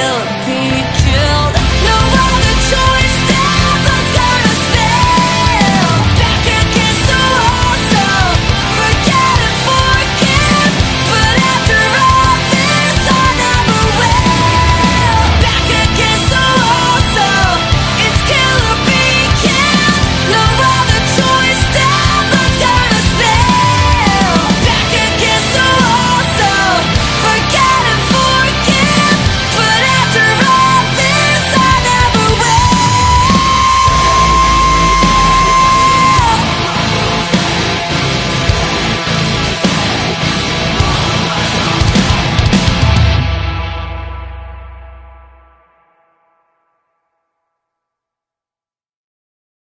will be